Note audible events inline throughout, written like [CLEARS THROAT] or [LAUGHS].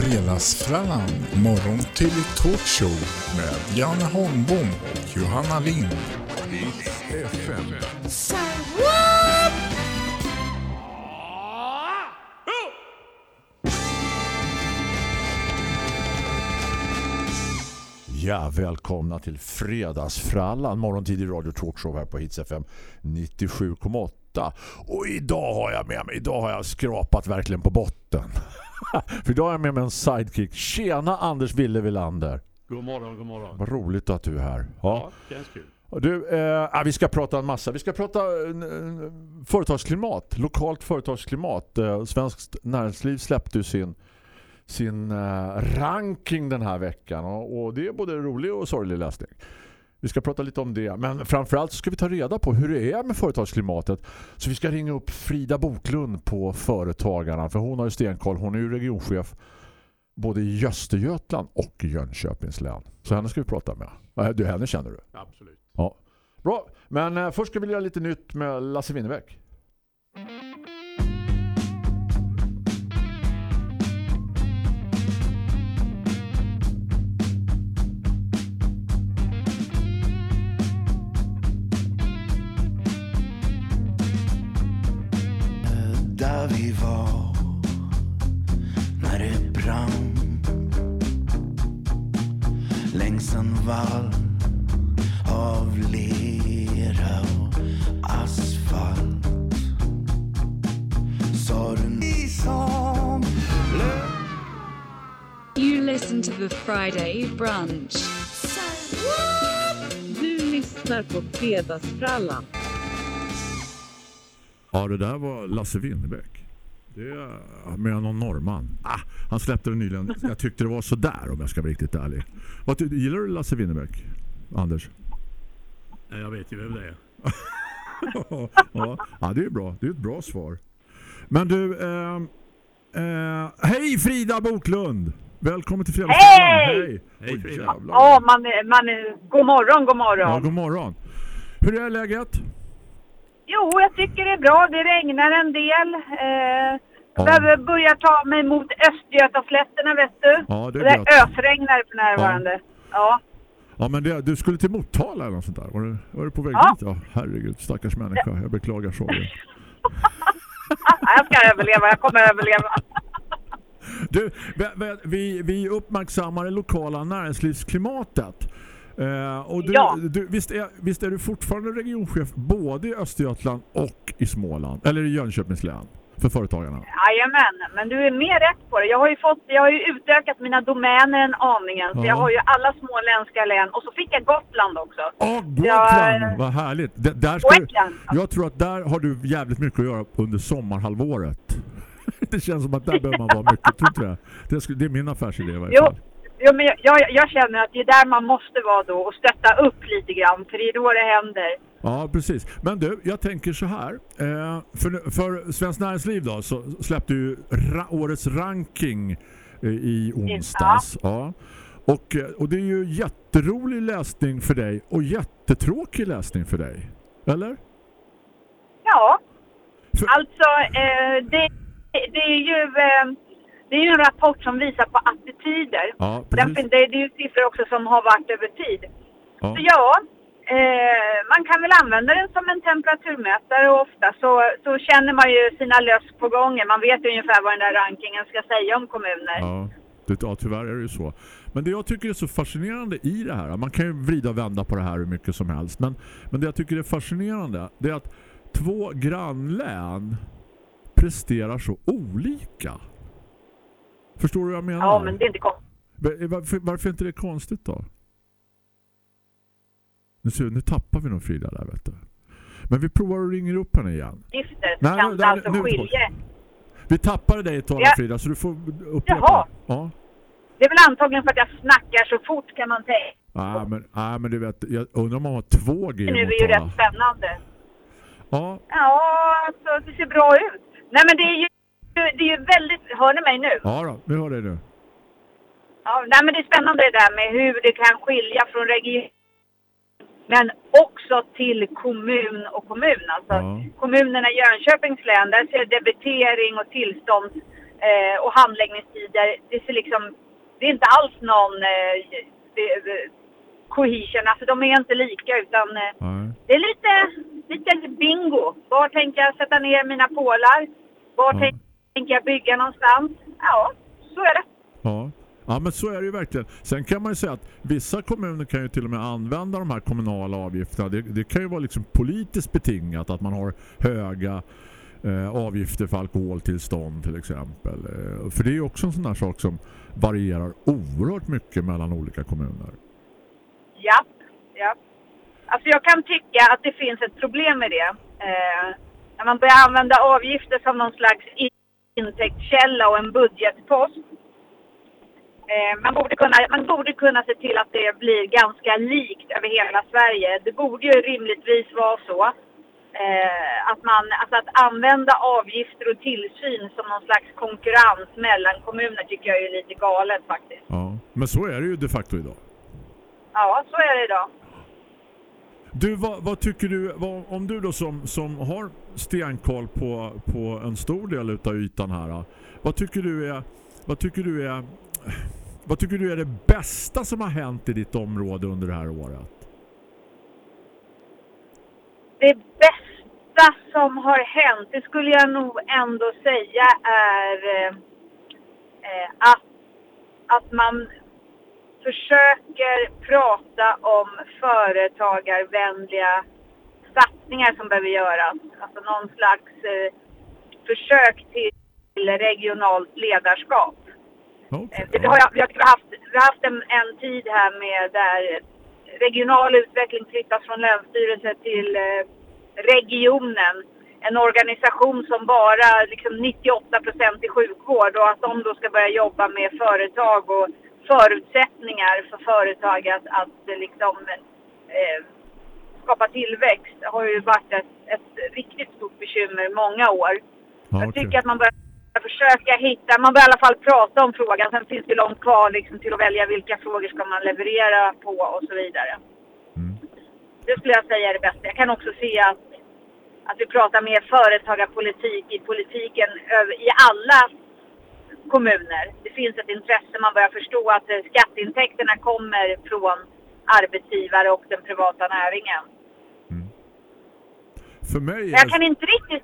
Fredagsfrallan, morgon till talkshow med Janne Holmbom och Johanna Lind. FM. Ja, välkomna till Fredagsfrallan, morgontid i Radio Talkshow här på Hits FM 97,8. Och idag har jag med mig, idag har jag skrapat verkligen på botten. [LAUGHS] För idag har jag med mig en sidekick. Tjena Anders Ville Villander. God morgon, god morgon. Vad roligt att du är här. Ja, känns kul. Du, eh, vi ska prata en massa. Vi ska prata eh, företagsklimat, lokalt företagsklimat. Eh, Svenskt näringsliv släppte sin, sin eh, ranking den här veckan och, och det är både rolig och sorglig läsning. Vi ska prata lite om det. Men framförallt ska vi ta reda på hur det är med företagsklimatet. Så vi ska ringa upp Frida Boklund på Företagarna. För hon har ju stenkoll. Hon är ju regionchef både i Östergötland och i Jönköpings län. Så henne ska vi prata med. Du, henne känner du? Absolut. Ja. Bra, men eh, först ska vi göra lite nytt med Lasse Winnerbäck. Vi var när det brann längs en vall av lera och asfalt sa du ni som You listen to the Friday brunch. Du lyssnar på Fredagsfrallan. Ja, det där var Lasse Winnerbäck. Det är med någon norrman. Ah, han släppte det nyligen. Jag tyckte det var så där om jag ska vara riktigt ärlig. Vad ty- gillar du Lasse Winnerbäck, Anders? Ja, Jag vet ju vem det är. [LAUGHS] ja, ja, det är bra. Det är ett bra svar. Men du, eh, eh, hej Frida Boklund! Välkommen till Fredagsfrallan. Hej! Hej! Hej, Oj, Frida. jävlar. Ja, man, man, god morgon, god morgon. Ja, god morgon. Hur är läget? Jo, jag tycker det är bra. Det regnar en del. Eh, Ja. jag behöver börja ta mig mot Östgötaslätterna, vet du. Ja, det är det ösregnar för närvarande. Ja. Ja, men det, du skulle till Motala eller något sånt där. Var du, var du på väg Ja. dit? Ja, herregud, stackars människa. Jag beklagar sorgen. [LAUGHS] jag ska överleva, jag kommer överleva. Du, vi, vi, vi uppmärksammar det lokala näringslivsklimatet. Eh, och du, Ja. du, visst, är, visst är du fortfarande regionchef både i Östergötland och i Småland? Eller i Jönköpings län för företagarna? Jajamän, men du är mer rätt på det. Jag har ju, fått, jag har ju utökat mina domäner en aningen. Så Ja. jag har ju alla småländska län. Och så fick jag Gotland också. Ja, Gotland! Ja, Vad härligt! D- där ska du, jag tror att där har du jävligt mycket att göra under sommarhalvåret. [LAUGHS] Det känns som att där behöver man vara mycket. Tror inte det? Är min affärsidé i varje fall. jo men jag, jag, jag känner att det är där man måste vara då och stötta upp lite grann. För det är då det händer. Ja, precis. Men du, jag tänker så här. Eh, för, för Svenskt Näringsliv då så släppte ju ra, årets ranking eh, i onsdags. Ja. Och, eh, och det är ju jätterolig läsning för dig och jättetråkig läsning för dig. Eller? Ja, För, alltså eh, det, det är ju... Det är ju en rapport som visar på attityder. ja, Den, det, det är ju siffror också som har varit över tid. Ja. Så ja, eh, man kan väl använda den som en temperaturmätare och ofta så, så känner man ju sina löss på gången. Man vet ungefär vad den där rankingen ska säga om kommuner. Ja, det, ja, tyvärr är det ju så. Men det jag tycker är så fascinerande i det här, man kan ju vrida och vända på det här hur mycket som helst, men, men det jag tycker är fascinerande det är att två grannlän presterar så olika. Förstår du vad jag menar? Ja, men det är inte konstigt. Va- Varför, varför är inte det konstigt då? Nu, ser, nu tappar vi nog Frida där, vet du. Men vi provar och ringer upp henne igen. Gifter Nej, kan nej, alltså nu skilja. Vi tappade dig ett tag Ja. Frida, så du får upprepa. Jaha. Ja. Det är väl antagligen för att jag snackar så fort kan man tänka. Nej, men, nej, men du vet, jag undrar om man har två G Nu är det ju rätt spännande. Ja, Ja, alltså det ser bra ut. Nej men det är ju, det är ju väldigt, hör ni mig nu? ja då, vi hör dig nu. Ja, nej men det är spännande det där med hur det kan skilja från region. Men också till kommun och kommun. Alltså Ja. kommunerna i Jönköpings län, där ser debitering och tillstånd eh, och handläggningstider. Det, ser liksom, det är inte alls någon eh, det, cohesion, alltså de är inte lika utan eh, Nej. det är lite, lite bingo. Var tänker jag sätta ner mina pålar? Var Ja. tänker jag bygga någonstans? Ja, så är det. Ja. ja, men så är det ju verkligen. Sen kan man ju säga att vissa kommuner kan ju till och med använda de här kommunala avgifterna. Det, det kan ju vara liksom politiskt betingat att man har höga eh, avgifter för alkoholtillstånd till exempel. Eh, för det är ju också en sån här sak som varierar oerhört mycket mellan olika kommuner. Ja, ja. Alltså jag kan tycka att det finns ett problem med det. Eh, när man börjar använda avgifter som någon slags intäktskälla och en budgetpost. Eh, man, borde kunna, man borde kunna se till att det blir ganska likt över hela Sverige. Det borde ju rimligtvis vara så. Eh, att, man, alltså att använda avgifter och tillsyn som någon slags konkurrens mellan kommuner tycker jag är lite galet faktiskt. Ja. Men så är det ju de facto idag. Ja, så är det idag. Du, vad, vad tycker du, vad, om du då som, som har stenkoll på, på en stor del utav ytan här, vad tycker du är, vad tycker du är, vad tycker du är det bästa som har hänt i ditt område under det här året? Det bästa som har hänt, det skulle jag nog ändå säga är eh, eh att, att man försöker prata om företagarvänliga satsningar som behöver göras. Alltså någon slags eh, försök till regionalt ledarskap. Okej. Eh, Det har jag, vi, har haft, vi har haft en, en tid här med där regional utveckling flyttas från länsstyrelse till eh, regionen. En organisation som bara liksom 98 procent i sjukvård och att de då ska börja jobba med företag och förutsättningar för företag att, att liksom eh, skapa tillväxt har ju varit ett, ett riktigt stort bekymmer i många år. Ja, Jag tycker att man bör försöka hitta, man bör i alla fall prata om frågan. Sen finns det långt kvar liksom till att välja vilka frågor ska man leverera på och så vidare. Mm. Det skulle jag säga är det bästa. Jag kan också se att, att vi pratar mer företagarpolitik i politiken i alla kommuner. Det finns ett intresse, man börjar förstå att eh, skatteintäkterna kommer från arbetsgivare och den privata näringen. För mig är jag kan inte riktigt...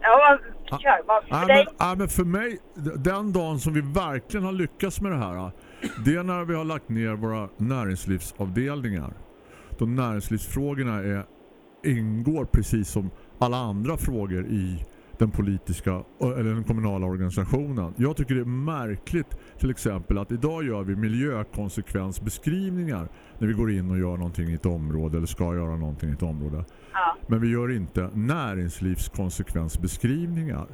Ja, kör. Vad Ja, för dig? ja, men för mig, den dagen som vi verkligen har lyckats med det här, det är när vi har lagt ner våra näringslivsavdelningar. Då näringslivsfrågorna är, ingår precis som alla andra frågor i den politiska eller den kommunala organisationen. Jag tycker det är märkligt till exempel att idag gör vi miljökonsekvensbeskrivningar när vi går in och gör någonting i ett område eller ska göra någonting i ett område. Ja. Men vi gör inte näringslivskonsekvensbeskrivningar.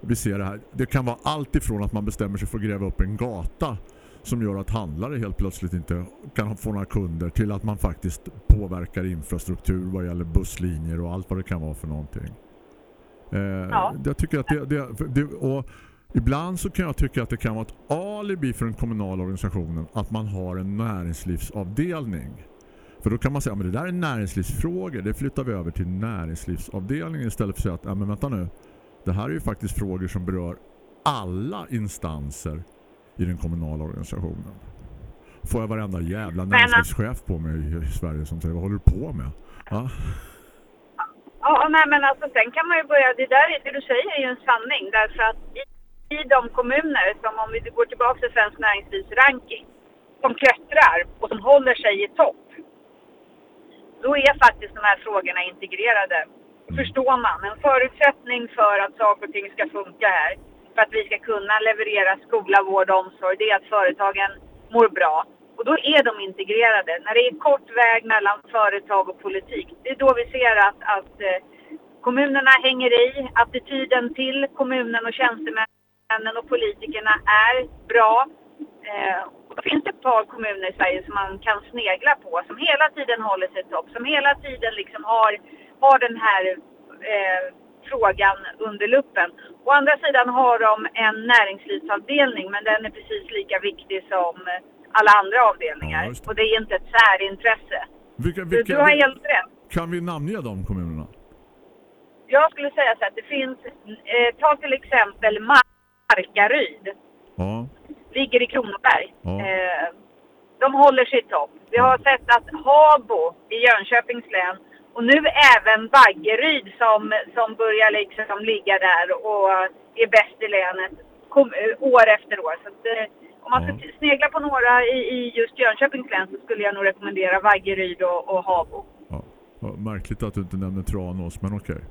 Vi ser det här. Det kan vara allt ifrån att man bestämmer sig för att gräva upp en gata som gör att handlare helt plötsligt inte kan få några kunder till att man faktiskt påverkar infrastruktur vad gäller busslinjer och allt vad det kan vara för någonting. Eh, Ja. Jag tycker att det, det, det och ibland så kan jag tycka att det kan vara ett alibi för den kommunala organisationen att man har en näringslivsavdelning. För då kan man säga att det där är näringslivsfrågor. Det flyttar vi över till näringslivsavdelningen istället för att säga att ja, men vänta nu. Det här är ju faktiskt frågor som berör alla instanser i den kommunala organisationen. Får jag varenda jävla näringslivschef på mig i, Sverige som säger vad håller du på med? Ja, Ja, nej men alltså sen kan man ju börja, det där är- det du säger är ju en sanning därför att i, i de kommuner som om vi går tillbaka till svensk näringslivsranking som klättrar och som håller sig i topp då är faktiskt de här frågorna integrerade. Förstår man. En förutsättning för att saker och ting ska funka här för att vi ska kunna leverera skola, vård och omsorg det är att företagen mår bra. Och då är de integrerade. När det är kort väg mellan företag och politik, det är då vi ser att, att eh, kommunerna hänger i. Attityden till kommunen och tjänstemännen och politikerna är bra. Eh, och då finns det ett par kommuner i Sverige som man kan snegla på, som hela tiden håller sig topp, som hela tiden liksom har, har den här eh, frågan under luppen. Å andra sidan har de en näringslivsavdelning, men den är precis lika viktig som alla andra avdelningar. Ja, det. och det är inte ett särintresse. vilka, Du, vilka, du har helt rätt. Kan vi namnge de kommunerna? Jag skulle säga så att det finns, eh, ta till exempel Markaryd. Ja. Ligger i Kronoberg. Ja. Eh, de håller sig i topp. Vi har sett att Habo i Jönköpings län och nu även Vaggeryd som, som börjar liksom ligga där och är bäst i länet kom, eh, år efter år. Så att, eh, om man ska snegla på några i, i just Jönköpings län så skulle jag nog rekommendera Vaggeryd och, och Habo. Ja. Märkligt att du inte nämner Tranås, men okej.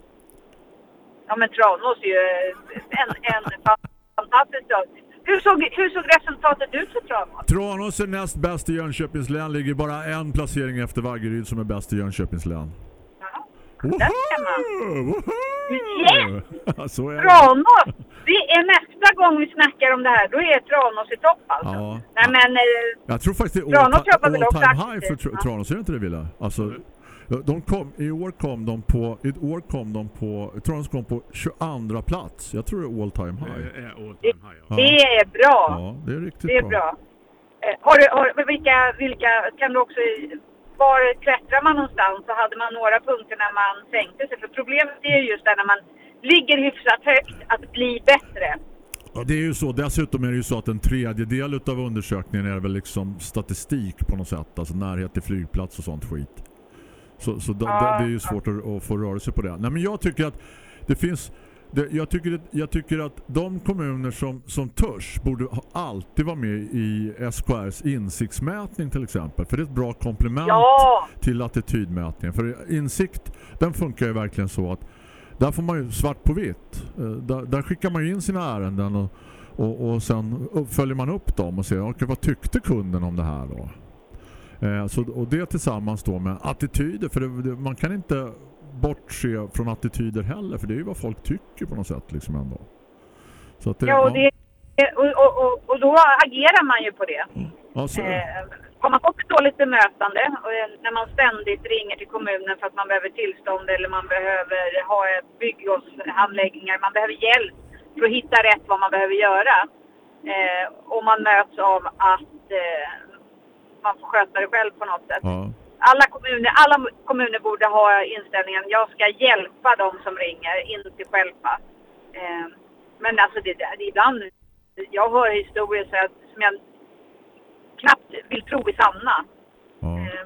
Ja men Tranås är ju en, en fantastisk stad. Hur såg, hur såg resultatet ut för Tranås? Tranås är näst bäst i Jönköpings län. Ligger bara en placering efter Vaggeryd som är bäst i Jönköpings län. Ja. Woho! Där ser man. Woho! Så är det. Tranås! Det är nästa gång vi snackar om det här. Då är Tranås i topp alltså. Ja. Nej men eh, Jag tror faktiskt det är all, all time high för. Tranås, är det inte det Wille? Alltså, de kom, I år kom de på i år kom de på Tranås kom på 22 plats. Jag tror det är all time Det high. är all time high. Ja. det är bra. Ja, det är riktigt Det är bra. Eh, har du, har, vilka, vilka, kan du också, var klättrar man någonstans? Så hade man några punkter när man sänkte sig. För problemet är ju just där när man ligger hyfsat högt att bli bättre. Ja, det är ju så. Dessutom är det ju så att en tredjedel av undersökningen är väl liksom statistik på något sätt. Alltså närhet till flygplats och sånt skit. Så, så Ja. det är ju svårt att, att få rörelse på det. Nej, men jag tycker att det finns... Det, jag, tycker att, jag tycker att de kommuner som, som törs borde alltid vara med i SKRs insiktsmätning till exempel. För det är ett bra komplement Ja! till attitydmätningen. För insikt, den funkar ju verkligen så att där får man ju svart på vitt. Eh, Där, där skickar man ju in sina ärenden och, och, och sen följer man upp dem och ser okay, vad tyckte kunden om det här då. Eh, så, och det tillsammans då med attityder för det, det, man kan inte bortse från attityder heller för det är ju vad folk tycker på något sätt liksom ändå. Så det, Ja, och, det, och, och, och, då agerar man ju på det. ja, så. Eh, har man ett dåligt bemötande eh, när man ständigt ringer till kommunen för att man behöver tillstånd eller man behöver ha bygglovshandläggningar, man behöver hjälp för att hitta rätt vad man behöver göra. Eh, och man möts av att eh, man får sköta det själv på något sätt. Ja. Alla kommuner, alla kommuner borde ha inställningen jag ska hjälpa dem som ringer, inte stjälpa. Eh, men alltså det det ibland, jag hör historier så att, som jag knappt vill tro är sanna. Ja. Eh,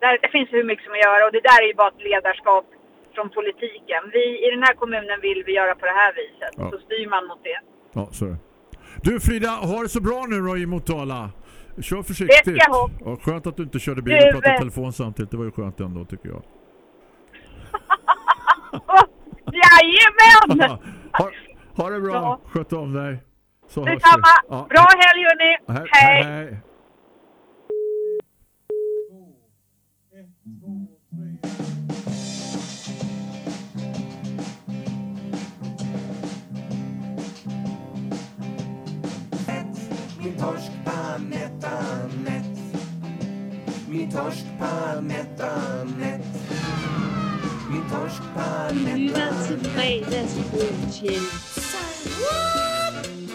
där, det finns hur mycket som att göra och det där är ju bara ett ledarskap från politiken. Vi, I den här kommunen vill vi göra på det här viset. Ja. Så styr man mot det. Ja, så. Du Frida, ha det så bra nu då i Motala. Kör försiktigt. Det ska. Ja, skönt att du inte körde bil och pratade eh, telefon samtidigt. Det var ju skönt ändå tycker jag. [LAUGHS] Jajamän! [LAUGHS] ha, ha det bra. Ja. Sköt om dig. Så hörs vi. Detsamma! Ja. Bra helg hörni! Hej. Hej! hej. Min torsk Anette, Anette Min torsk Anette, Anette Min torsk Anette, Fredagsbrunchen.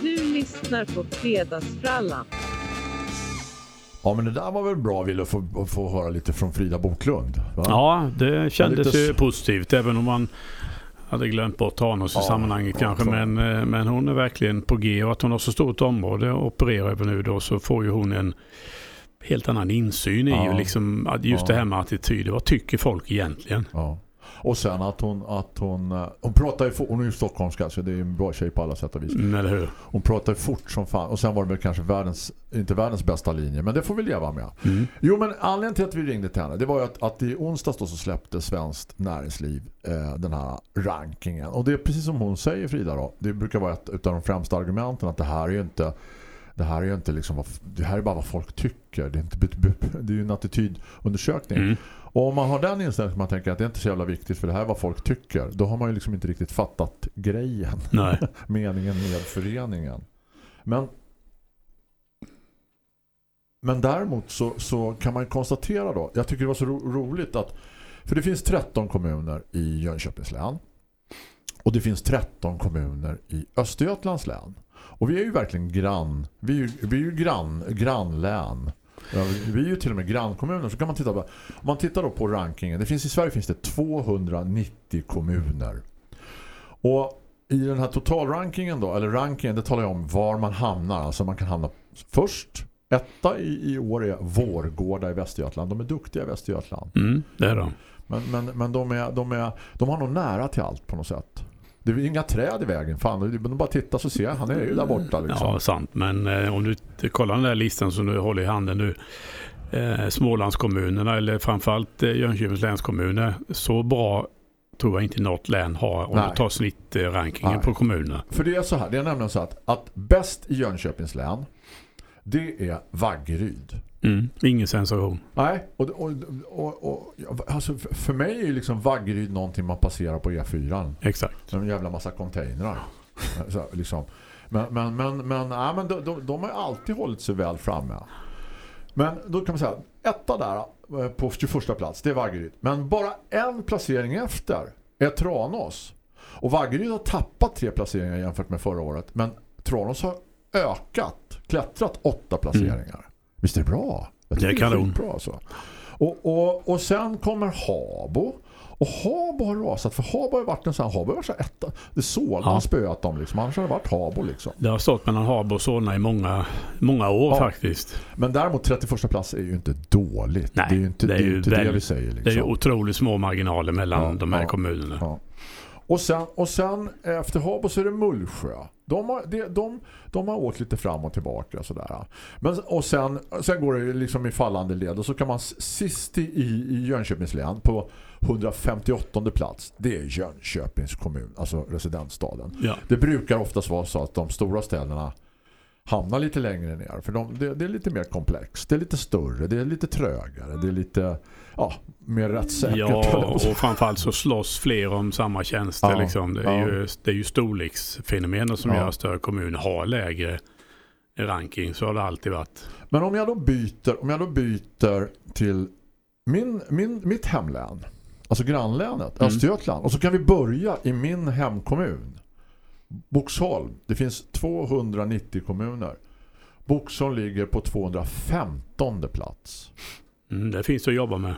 Du lyssnar på Fredagsfrallan. Ja, men det där var väl bra Ville att få, att få höra lite från Frida Boklund. Va? Ja, det kändes lite ju positivt även om man hade glömt bort Tranås i Ja, sammanhanget ja, kanske. Men, eh, men hon är verkligen på G och att hon har så stort område att operera över nu då så får ju hon en helt annan insyn i Ja. liksom just det här med attityder. Vad tycker folk egentligen? Ja. Och sen att hon, att hon, eh, hon pratar ju, hon är ju stockholmska så det är ju en bra tjej på alla sätt och vis. Mm, eller hur? Hon pratar ju fort som fan. Och sen var det väl kanske världens, inte världens bästa linje. Men det får vi leva med. Mm. Jo men anledningen till att vi ringde till henne det var ju att, att i onsdags då så släppte Svenskt Näringsliv eh, den här rankingen. Och det är precis som hon säger Frida då. Det brukar vara ett utav de främsta argumenten att det här är ju inte det här är ju inte liksom vad, det här är bara vad folk tycker. Det är, inte, det är ju en attitydundersökning. Mm. Och om man har den inställningen man tänker att det är inte så jävla viktigt för det här är vad folk tycker. Då har man ju liksom inte riktigt fattat grejen. Nej. [LAUGHS] meningen med föreningen. Men men däremot så, så kan man konstatera då, jag tycker det var så ro roligt att för det finns 13 kommuner i Jönköpings län och det finns 13 kommuner i Östergötlands län. Och vi är ju verkligen grann, vi är ju, vi är ju grann, grannlän. Ja, vi- är ju till och med grannkommuner. Så kan man titta på, om man tittar då på rankingen. Det finns, I Sverige finns det 290 kommuner. Och i den här totalrankingen då, eller rankingen, det talar jag om var man hamnar. Alltså man kan hamna först. Etta i, i år är Vårgårda i Västergötland. De är duktiga i Västergötland. Mm, det är de. Men, men, men de, är, de, är, de har nog nära till allt på något sätt. Det är inga träd i vägen. Fan, de bara titta så ser jag. Han är ju där borta liksom. Ja, sant. Men eh, om du kollar den där listan som du håller i handen nu. Eh, Smålandskommunerna eller framförallt eh, Jönköpings länskommuner. Så bra tror jag inte något län har om Nej. du tar snittrankingen på kommunerna. För det är så här, det är nämligen så att, att bäst i Jönköpings län det är Vaggeryd. Mm, ingen sensation. Nej, och, och, och, och alltså för- mig är ju liksom Vaggeryd någonting man passerar på E4. Exakt. En jävla massa containrar. Så, liksom. Men, men, men, men, nej, men de, de, de har alltid hållit sig väl framme. Men då kan man säga, etta där eh, på 21 plats, det är Vaggeryd. Men bara en placering efter är Tranås. Och Vaggeryd har tappat tre placeringar jämfört med förra året. Men Tranås har ökat, klättrat åtta placeringar. Visst är det bra? Jag Det är kanon. skitbra, alltså. och, och, och sen kommer Habo. Och Habo har rasat. För Habo har varit en sån här, Habo varit så etta. Det man Ja. spöat dem liksom. Annars har det varit Habo liksom. Det har stått mellan Habo och Solna i många, många år Ja. faktiskt. Men däremot 31 plats är ju inte dåligt. Nej, det är ju inte det, är ju inte det väl- vi säger liksom. Det är ju otroligt små marginaler mellan Ja, de här ja, kommunerna. Och sen, och sen efter Habo så är det Mullsjö. De har, de, de, de har åkt lite fram och tillbaka. Sådär. Men, och sen, sen går det liksom i fallande led. Och så kan man sist i, i Jönköpings län på 158 plats. Det är Jönköpings kommun, alltså residensstaden. Ja. Det brukar oftast vara så att de stora städerna hamnar lite längre ner. För de, det, det är lite mer komplext. Det är lite större. Det är lite trögare. Det är lite ja, mer rättssäkert. Ja, och framförallt så slåss fler om samma tjänster. Ja, liksom. det, är ja. ju, det är ju storleksfenomenet som Ja. gör att större kommuner har lägre ranking. Så har det alltid varit. Men om jag då byter, om jag då byter till min, min, mitt hemlän, alltså grannlänet, Mm. Östergötland. Och så kan vi börja i min hemkommun. Boxholm. Det finns 290 kommuner. Boxholm ligger på 215 plats. Mm, det finns att jobba med.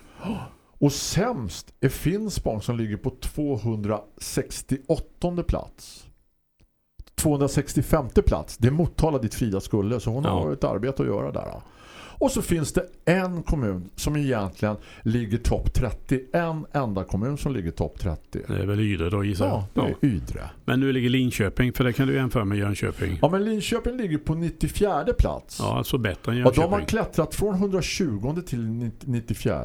Och sämst är Finspång som ligger på 268 plats. 265 plats. Det är Motala dit Frida skulle så hon Ja. har ett arbete att göra där. Och så finns det en kommun som egentligen ligger topp 30. En enda kommun som ligger topp 30. Det är väl Ydre då gissar Ja, det jag. är. Ydre. Men nu ligger Linköping, för det kan du jämföra med Jönköping. Ja, men Linköping ligger på 94 plats. Ja, alltså bättre än Och de har Jönköping. klättrat från 120 till 94.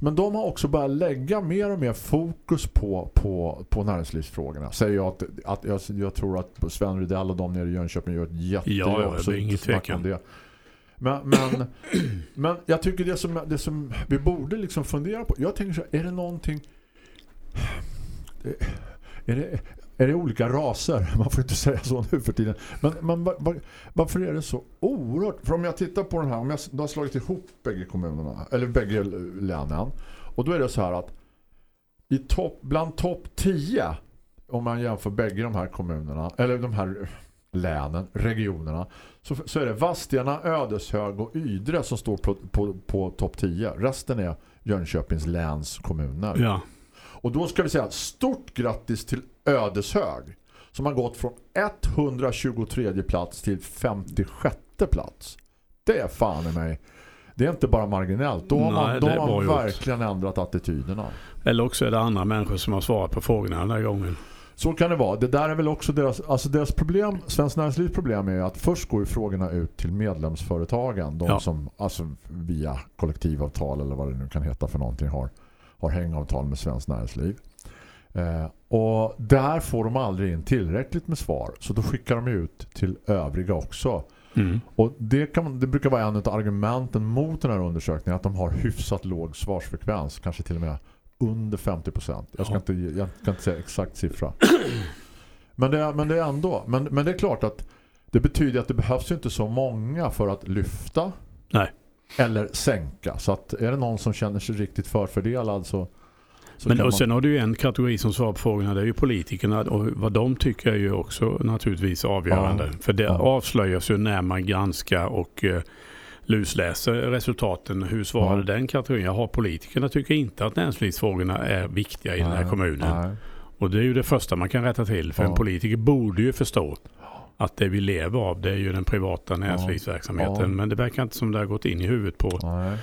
Men de har också börjat lägga mer och mer fokus på, på, på näringslivsfrågorna. Säger jag att, att jag, jag tror att Sven Rydell och de nere i Jönköping gör ett jättejobb. Ja, ja, det är snack tvekan. det. Men, men, men jag tycker det som, det som vi borde liksom fundera på. Jag tänker så här, är det någonting... Är det, är det olika raser? [LAUGHS] Man får inte säga så nu för tiden. Men, men var, var, varför är det så oerhört? För om jag tittar på den här, om jag du har slagit ihop bägge kommunerna, eller bägge länen. Och då är det så här att i topp, bland topp 10, om man jämför bägge de här kommunerna, eller de här länen, regionerna, så, så är det Vadstena, Ödeshög och Ydre som står på, på, på topp 10. Resten är Jönköpings läns kommuner. Ja. Och då ska vi säga stort grattis till Ödeshög som har gått från 123 plats till 56 plats. Det är fan i mig. Det är inte bara marginellt. Då har man, Nej, då har man gjort. verkligen ändrat attityderna. Eller också är det andra människor som har svarat på frågorna den här gången. Så kan det vara. Det där är väl också deras, alltså deras problem, Svenskt Näringslivs problem är att först går ju frågorna ut till medlemsföretagen. De Ja. som alltså via kollektivavtal eller vad det nu kan heta för någonting har, har hängavtal med Svenskt Näringsliv. Eh, och där får de aldrig in tillräckligt med svar. Så då skickar de ut till övriga också. Mm. Och det, kan, det brukar vara en av argumenten mot den här undersökningen att de har hyfsat låg svarsfrekvens. Kanske till och med under 50%. Jag ska, inte, jag kan inte säga exakt siffra. [CLEARS THROAT] Men det, är- men det är ändå. Men, men det är klart att det betyder att det behövs ju inte så många för att lyfta Nej. eller sänka. Så att är det någon som känner sig riktigt förfördelad så, så Men och man... sen har du ju en kategori som svarar på frågorna. Det är ju politikerna. Och vad de tycker är ju också naturligtvis avgörande. Ja. För det Ja. avslöjas ju när man granskar och eh, lusläser resultaten. Hur svarade Ja. den kategorin? Jaha, politikerna tycker inte att näringslivsfrågorna är viktiga i den här Nej, kommunen. nej. Och det är ju det första man kan rätta till. För Ja. en politiker borde ju förstå att det vi lever av det är ju den privata näringslivsverksamheten. Ja. Men det verkar inte som det har gått in i huvudet på Nej.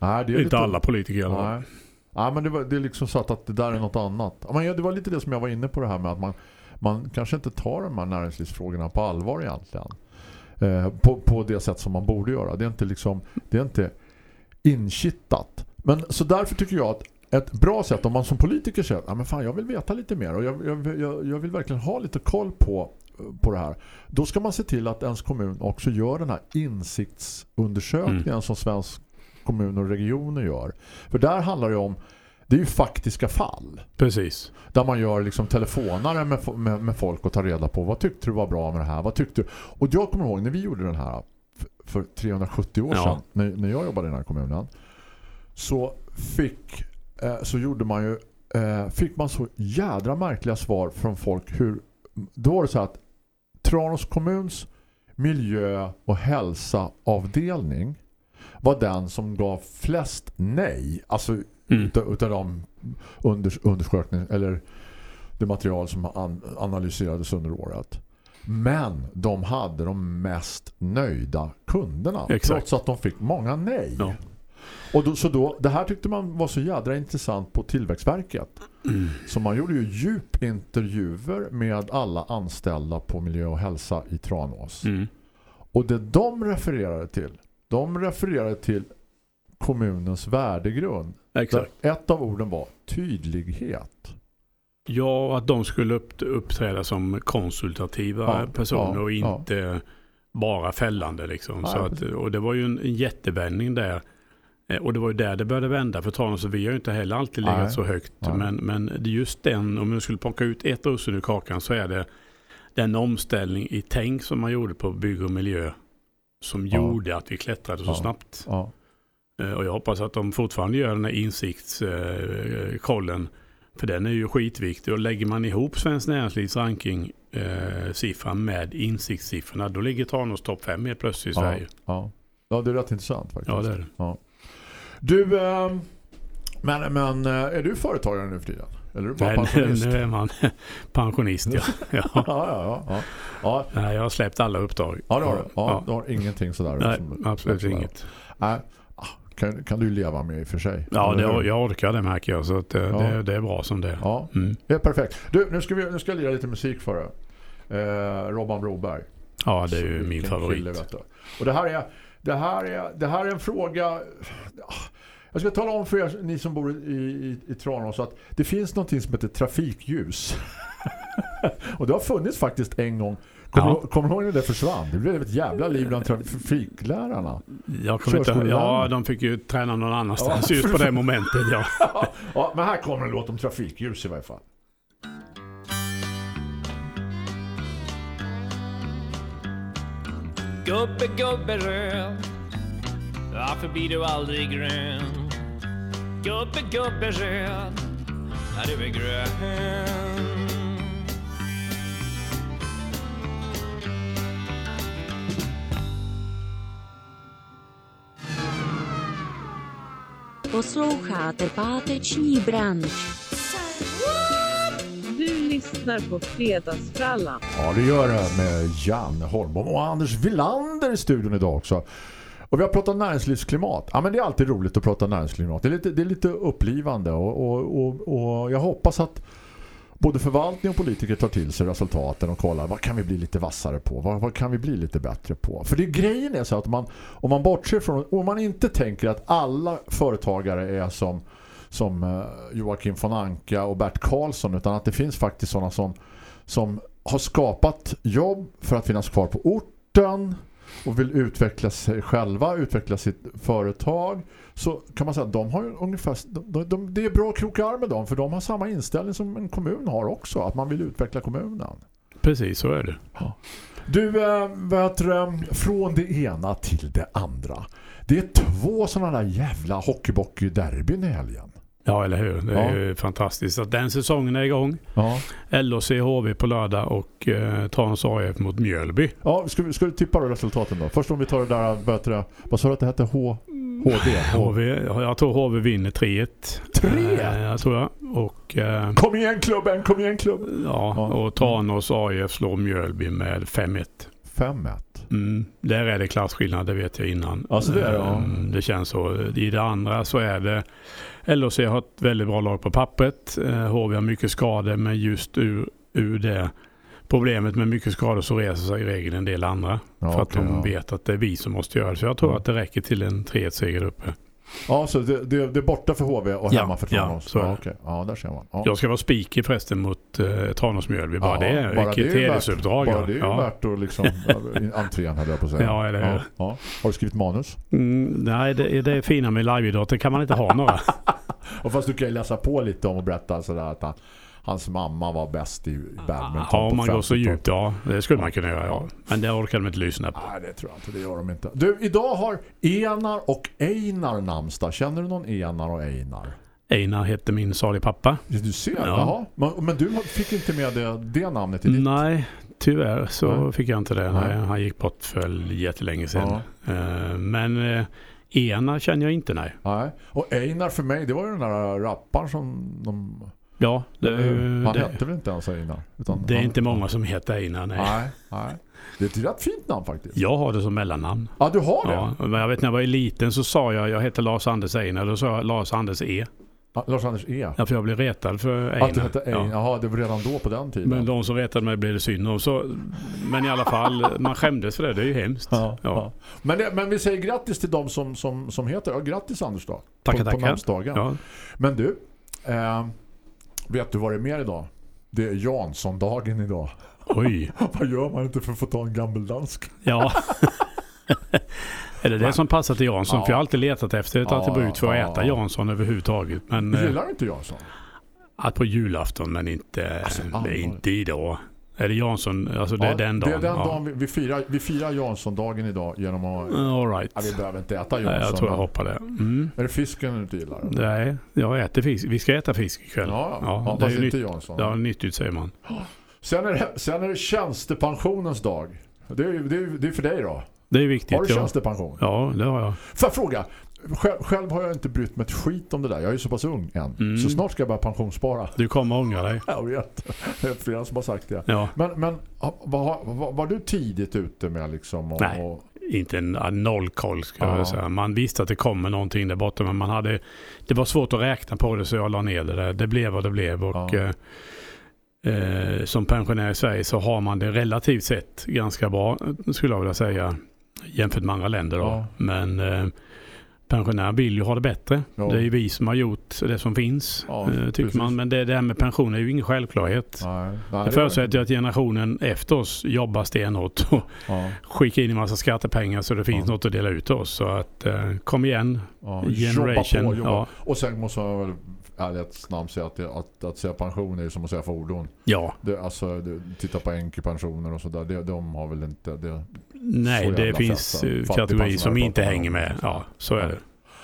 Nej, det är inte lite... alla politiker fall. Nej. Nej, men det, var, det är liksom så att, det där är något annat. Men ja, det var lite det som jag var inne på det här med att man, man kanske inte tar de här näringslivsfrågorna på allvar egentligen. Eh, på, på det sätt som man borde göra. Det är inte liksom det är inte inkittat. Men så därför tycker jag att ett bra sätt om man som politiker säger att ah, men fan, jag vill veta lite mer och jag, jag, jag, jag vill verkligen ha lite koll på, på det här. Då ska man se till att ens kommun också gör den här insiktsundersökningen som svensk kommun och regioner gör. För där handlar det om det är ju faktiska fall. Precis. Där man gör liksom telefonare med, med, med folk och tar reda på vad tyckte du var bra med det här? Vad tyckte du? Och jag kommer ihåg när vi gjorde den här för 370 år Ja. sedan när, när jag jobbade i den här kommunen så fick eh, så gjorde man ju eh, fick man så jädra märkliga svar från folk hur då var det så att Tranås kommuns miljö- och hälsaavdelning var den som gav flest nej. Alltså Mm. utav, utav de unders, undersökning eller det material som an, analyserades under året. Men de hade de mest nöjda kunderna. Exakt. Trots att de fick många nej. Ja. Och då, så då, det här tyckte man var så jädra intressant på Tillväxtverket. Mm. Så man gjorde ju djupintervjuer med alla anställda på miljö och hälsa i Tranås. Mm. Och det de refererade till, de refererade till kommunens värdegrund. Exakt. Ett av orden var tydlighet. Ja, att de skulle upp, uppträda som konsultativa Ja, personer ja, och ja. inte bara fällande. Liksom. Nej, så att, och det var ju en, en jättevändning där. Eh, Och det var ju där det började vända för Tranås. Så vi har ju inte heller alltid legat Nej. så högt. Nej. Men, men just den, om jag skulle plocka ut ett russin ur kakan så är det den omställning i tänk som man gjorde på bygg och miljö som Ja. gjorde att vi klättrade så Ja. snabbt. Ja. Eh, Och jag hoppas att de fortfarande gör den här insiktskollen. För den är ju skitviktig. Och lägger man ihop Svensk Näringslivs ranking eh, med insiktssiffrorna. Då ligger Tranås topp 5 helt plötsligt i Ja, Sverige. ja. ja, det är rätt intressant faktiskt. Ja, det är det. Du, ehm, men, men eh, är du företagare nu för tiden? Eller är du bara pensionist? nu är man [LAUGHS] pensionist. [LAUGHS] Ja. Ja. ja, ja, ja. ja. Nej, jag har släppt alla uppdrag. Ja, det har du. Ja, Ja. Du har ingenting sådär. Nej, som- absolut sådär. inget. Nej, kan, kan du leva med i och för sig. Ja, det, jag orkar det märker jag. Så att, eh, Ja. det, det är bra som det är. Ja, Mm. det är perfekt. Du, nu ska, vi, nu ska jag lira lite musik för dig. Eh, Robban Broberg. Ja, det är ju min kille, favorit. du. Och det här är det här är det här är en fråga jag ska tala om för er ni som bor i, i, i Tranås att det finns någonting som heter trafikljus. [LAUGHS] och det har funnits faktiskt en gång. Kommer Ja. du kommer du ihåg när det försvann? Det blev ett jävla liv bland trafiklärarna. Jag kommer inte, ja, de fick ju träna någon annanstans Ja. just på det momentet. [LAUGHS] Ja. ja, men här kommer en låt om trafikljus i varje fall. Gubbe, gubbe röd Varför blir du aldrig grön? Gubbe, gubbe röd Ja, du är grön Posloucháte páteční branč. Du lyssnar på Fredagsfrallan. Ja, det gör det med Jan Holmbom och Anders Villander i studion idag också. Och vi har pratat näringslivsklimat. Ja, men det är alltid roligt att prata näringslivsklimat. Det är lite, det är lite upplivande och, och, och, och jag hoppas att både förvaltning och politiker tar till sig resultaten och kollar vad kan vi bli lite vassare på? Vad, vad kan vi bli lite bättre på? För det grejen är så att man, om man bortser från, om man inte tänker att alla företagare är som som eh, Joakim von Anka och Bert Karlsson utan att det finns faktiskt sådana som, som har skapat jobb för att finnas kvar på orten och vill utveckla sig själva, utveckla sitt företag så kan man säga att de har ungefär de, de, det är bra kroka arm med dem för de har samma inställning som en kommun har också att man vill utveckla kommunen. Precis, så är det. Du, äh, vet du, från det ena till det andra. Det är två sådana där jävla hockeybocky-derbyn i helgen. Ja, eller hur? Det är Ja. ju fantastiskt att den säsongen är igång. Ja. LHC HV på lördag och eh, Tranås AIF mot Mjölby. Ja, ska, ska du tippa resultaten då? Först om vi tar det där, det, vad sa du att det hette? H? HD. HV, jag tror HV vinner 3-1. 3-1? Eh, tror jag. Och, eh, Kom igen klubben, kom igen klubb. ja, Ja. och Tranås AIF slår Mjölby med 5-1. 5-1. Mm, där är det klasskillnad, det vet jag innan. Alltså det är ja. Mm, det känns så. I det andra så är det LHC har ett väldigt bra lag på pappret. Eh, HV har mycket skador men just ur, ur det problemet med mycket skador så reser sig i regel en del andra. Ja, för att okej, de ja. vet att det är vi som måste göra det. Så jag tror Ja. att det räcker till en 3-1-seger uppe. Ja, så det, det, det är borta för HV och Ja, hemma för ja, Tranås. så är ja, det. okej. ja, där ser man. Ja. Jag ska vara speaker förresten mot eh, Tranås Mjölby. Bara Ja, det. bara Vilket det är värt- hedersuppdrag. Bara ja. det är ja. värt att liksom, [LAUGHS] ja, entrén hade jag på att säga. Ja, eller ja, ja. Har du skrivit manus? Mm, nej, det, det är fina med liveidrott. Det kan man inte ha några. [LAUGHS] Och fast du kan ju läsa på lite om och berätta sådär att hans mamma var bäst i i badminton. Ja, om man går så 50-talet. djupt, ja. Det skulle man kunna göra, ja. Ja. Men det orkar de inte lyssna på. Nej, det tror jag inte. Det gör de inte. Du, idag har Enar och Einar namnsdag. Känner du någon Enar och Einar? Einar heter min salig pappa. Du ser, Ja. jaha. Men, men du fick inte med det, det namnet i ditt... Nej, tyvärr så Nej. fick jag inte det. Nej. Han gick bort för jättelänge sedan. Eh, Men eh, Einar känner jag inte, nej. Nej. Och Einar för mig, det var ju den där rapparen som de... Ja, det, han det, hette väl inte ens Einar? Utan det är han- inte många som heter Einar, nej. Nej, nej. Det är ett rätt fint namn faktiskt. Jag har det som mellannamn. Ja, du har det? Ja, men jag vet när jag var liten så sa jag jag heter Lars Anders Einar. Då sa jag Lars Anders E. Ja, Lars-Anders E. Ja, för jag blev retad för Einar. Att du hette Einar. Ja. Jaha, det var redan då på den tiden. Men de som retade mig blev det synd om. Så, men i alla fall, man skämdes för det. Det är ju hemskt. Ja, Ja. ja. Men, det, men vi säger grattis till de som, som, som heter. Ja, grattis Anders då. Tackar, på, på tackar. namnsdagen. Ja. Men du, eh, vet du vad det är mer idag? Det är Jansson-dagen idag. Oj. [LAUGHS] vad gör man inte för att få ta en gammeldansk? Ja. [LAUGHS] är det det som passar till Jansson? Ja. För jag har alltid letat efter ett Ja, attribut för att ja, äta ja. Jansson överhuvudtaget. Men eh, Gillar du inte Jansson? att på julafton, men inte, Alltså, inte idag. Är det Jansson? Alltså det är den dagen? Det är den ja. dagen vi, vi, firar, vi firar Jansson-dagen idag genom att... All right. Ja, vi behöver inte äta Nej, Jansson. jag tror jag hoppar det. Mm. Är det fisken du inte gillar? Nej, jag äter fisk. Vi ska äta fisk ikväll. Ja, ja. ja det är ju inte nytt, Jansson. ja, nyttigt säger man. Sen, är det, sen är det tjänstepensionens dag. Det är, det är, det är för dig då. Det är viktigt. Har du ja. tjänstepension? Ja, det har jag. Får jag fråga? Själv, själv har jag inte brytt mig ett skit om det där. Jag är ju så pass ung än. Mm. Så snart ska jag börja pensionsspara. Du kommer ångra dig. [LAUGHS] Jag vet. Det är flera som har sagt det. Ja, Men, men var, var, var du tidigt ute med liksom? Och, Nej. Och, inte en noll koll ska Ja. jag säga. Man visste att det kommer någonting där borta men man hade, det var svårt att räkna på det så jag la ner det där. Det blev vad det blev och Ja. eh, eh, som pensionär i Sverige så har man det relativt sett ganska bra skulle jag vilja säga jämfört med andra länder. Då. Ja. Men eh, pensionärer vill ju ha det bättre. Ja. Det är ju vi som har gjort det som finns Ja, eh, tycker precis. man. Men det, det här med pension är ju ingen självklarhet. nej, nej, Det förutsätter ju att generationen efter oss jobbar stenhårt och Ja, [LAUGHS] skicka in en massa skattepengar så det finns Ja. något att dela ut till oss. Så att eh, kom igen. Generation, Jobba på, jobba. Och sen måste man väl ärligt namn säga att, det, att, att säga pension är ju som att säga fordon. Ja, Det, alltså, det, titta på enkelpensioner och sådär. Det, de har väl inte... Det, nej det finns kategorier som inte hänger med. Ja, så är det.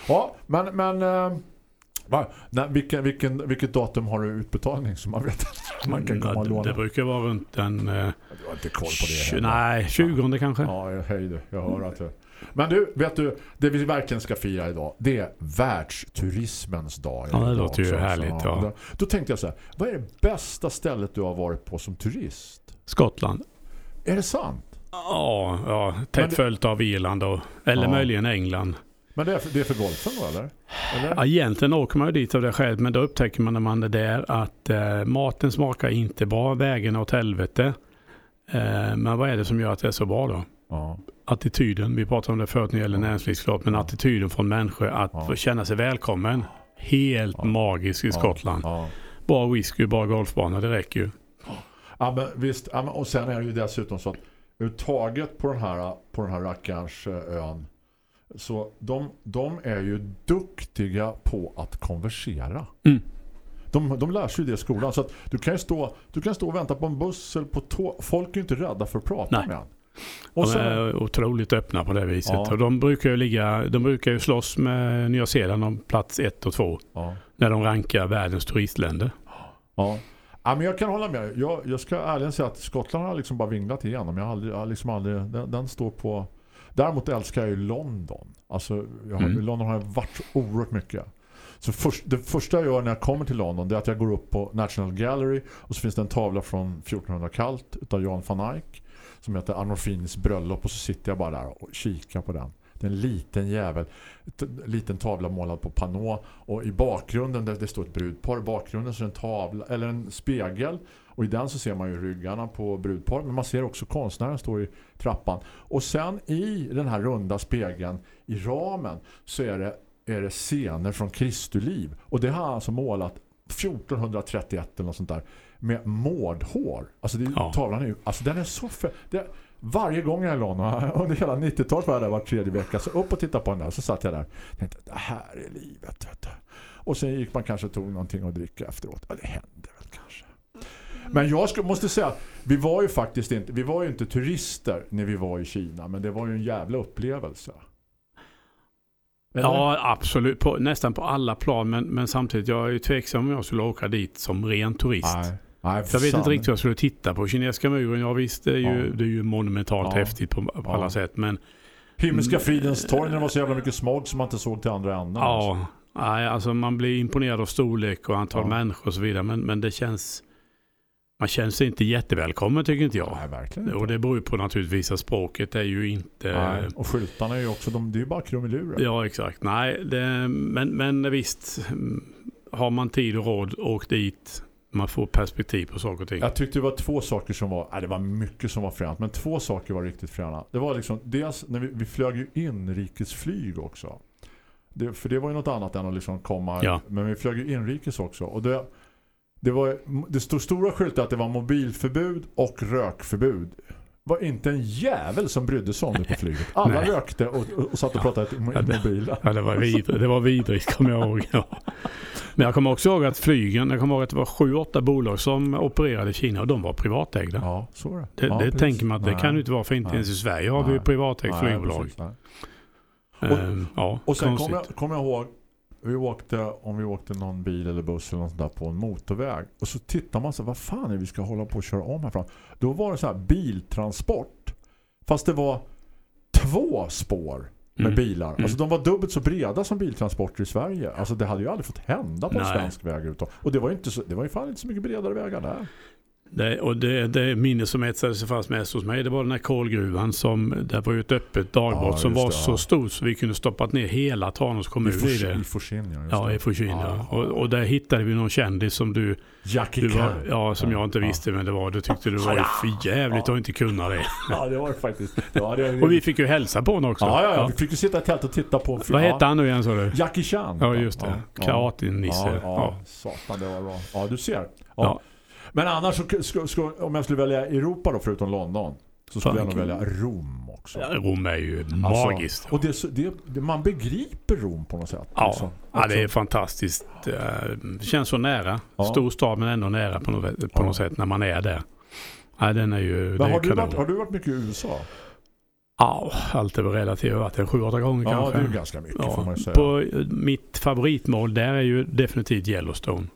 Ja, men, men eh, va, nej, vilken, vilken, vilket datum har du utbetalning som man vet man kan komma Ja, och det, låna? det brukar vara runt den... Eh, Du har inte koll på det heller. nej, 20 kanske. Ja, hej du. Jag hör att du... Men du, vet du, det vi verkligen ska fira idag, det är världsturismens dag. Ja, det låter ju härligt, ja. Då, då tänkte jag så här, vad är det bästa stället du har varit på som turist? Skottland. Är det sant? Ja, ja tätt det- följt av Irland och, eller Ja. möjligen England. Men det är för, det är för golfen då, eller? eller? Ja, egentligen åker man ju dit av det skälet men då upptäcker man när man är där att eh, maten smakar inte bra, vägen åt helvete. Eh, men vad är det som gör att det är så bra då? Ja. Attityden, vi pratade om det förut när det gäller Ja. näringslivsklart, men attityden från människor att Ja. känna sig välkommen. Helt Ja. magisk i Skottland. Ja. Bra whisky, bra golfbana, det räcker ju. Ja, men visst. Ja, men, och sen är det ju dessutom så att uttaget på den här, på den här rackarns eh, ön så de, de är ju duktiga på att konversera. Mm. De, de lär sig ju det i skolan. Så att du kan ju stå, du kan stå och vänta på en buss eller på tåg. Folk är ju inte rädda för att prata Nej. med en. Och De sen, är otroligt öppna på det viset. Ja. Och de brukar ju ligga, de brukar ju slåss med Nya Zeeland om plats ett och två ja, när de rankar världens turistländer. ja. Ja, men jag kan hålla med. Jag, jag ska ärligen säga att Skottland har liksom bara vinglat igenom. Jag har, aldrig, jag liksom aldrig, den, den står på... Däremot älskar jag ju London. Alltså, har, Mm. London har jag varit så oerhört mycket. Så först, det första jag gör när jag kommer till London det är att jag går upp på National Gallery och så finns det en tavla från 1400 kalt utav Jan van Eyck som heter Anorfinis bröllop och så sitter jag bara där och kikar på den. Det är en liten jävel, En liten tavla målad på panå och i bakgrunden där det står ett brudpar, i bakgrunden så är det en tavla eller en spegel och i den så ser man ju ryggarna på brudpar men man ser också konstnären står i trappan. Och sen i den här runda spegeln i ramen så är det, är det scener från Kristuliv och det har han alltså målat 1431 eller något sånt där med mårdhår. Alltså det, Ja. tavlan är ju, alltså den är så fe- det, varje gång jag London [LAUGHS] under hela 90-talet var jag där var tredje vecka så upp och titta på den där så satt jag där tänkte det här är livet vet du. och sen gick man kanske och tog någonting att dricka efteråt ja, det hände väl kanske men jag ska, måste säga vi var ju faktiskt inte vi var ju inte turister när vi var i Kina men det var ju en jävla upplevelse Eller? Ja, absolut. På, nästan på alla plan. Men, men samtidigt, jag är ju tveksam om jag skulle åka dit som ren turist. Nej. Nej, Jag vet inte riktigt vad jag skulle titta på. Kinesiska muren, ja visst, det är ju, Ja. det är ju monumentalt Ja. häftigt på, på Ja. alla sätt. Men Himmelska Mm. fridens torg när det var så jävla mycket smog som man inte såg till andra änden. alltså. ja, nej, alltså man blir imponerad av storlek och antal Ja. människor och så vidare. Men, men det känns... Man känns inte jättevälkommen tycker inte jag. Nej, verkligen inte. Och det beror ju på naturligtvis att språket är ju inte... Nej. Och skyltarna är ju också, de, det är ju bara krumelurer. Ja, exakt. Nej, det, men, men visst. mm, Har man tid och råd, åk dit. Man får perspektiv på saker och ting. Jag tyckte det var två saker som var, nej, det var mycket som var fränt, men två saker var riktigt fräna. Det var liksom, dels när vi, vi flög ju inrikesflyg också. Det, för det var ju något annat än att liksom komma, Ja. men vi flög ju inrikes också. Och det, det var, det stod stora skyltar att det var mobilförbud och rökförbud. Var inte en jävel som brydde sig om det på flyget. Alla Nej. rökte och, och satt och pratade i det- mobilen. Ja, det var vidrigt, det var vidrigt kommer jag ihåg. Ja. Men jag kommer också ihåg att flygen, jag kommer ihåg att det var sju, åtta bolag som opererade i Kina och de var privatägda. Ja, så det. Det, ja, det tänker man att det Nej. kan ju inte vara för inte Nej. ens i Sverige har vi privatägt flygbolag. precis, nej. Ehm, ja, Och sen kommer jag, kom jag ihåg vi åkte, om vi åkte någon bil eller buss eller något där på en motorväg och så tittar man så vad fan är vi ska hålla på och köra om härifrån? Då var det så här biltransport fast det var två spår med Mm. bilar. Mm. Alltså de var dubbelt så breda som biltransporter i Sverige. Alltså det hade ju aldrig fått hända på en Nej. svensk väg utan. Och det var ju inte så, det var ju fan inte så mycket bredare vägar där. Det, och det, det minne som etsade sig fast mest hos mig det var den här kolgruvan som det var ju ett öppet dagbrott Ja, som var det, så ja. stort så vi kunde stoppat ner hela Tranås kommun i, I, det. I Forsin, ja. Ja, i Fushin. Ja. Och, och där hittade vi någon kändis som du, Jackie du var, ja, som Ja, jag inte visste men det var. Du tyckte du var ju för jävligt att inte kunna det. [LAUGHS] Ja, det var det faktiskt. Det, Och vi fick ju hälsa på honom också. ja, ja, vi fick ju sitta i tält och titta på. Vad hette han nu igen sa du? Jackie Chan. Ja just det. Ja, Karatenisse. Ja, ja, Ja. satan det var bra. Ja, du ser. Ja. Ja. Men annars så, ska, om jag skulle välja Europa då förutom London så skulle jag nog välja Rom också. Ja, Rom är ju Alltså, magiskt. och det, så- det, det, man begriper Rom på något sätt. Ja, liksom. ja, det är fantastiskt. Eh, Det känns så nära. Ja. Stor stad men ändå nära på något, på Ja. något sätt när man är där. Ja, den är ju, Men har, du varit, har du varit mycket i USA? Ja, allt är väl relativt. Sju, åtta gånger Ja, kanske. det är ganska mycket får man Ja, ju säga. på eh, mitt favoritmål där är ju definitivt Yellowstone.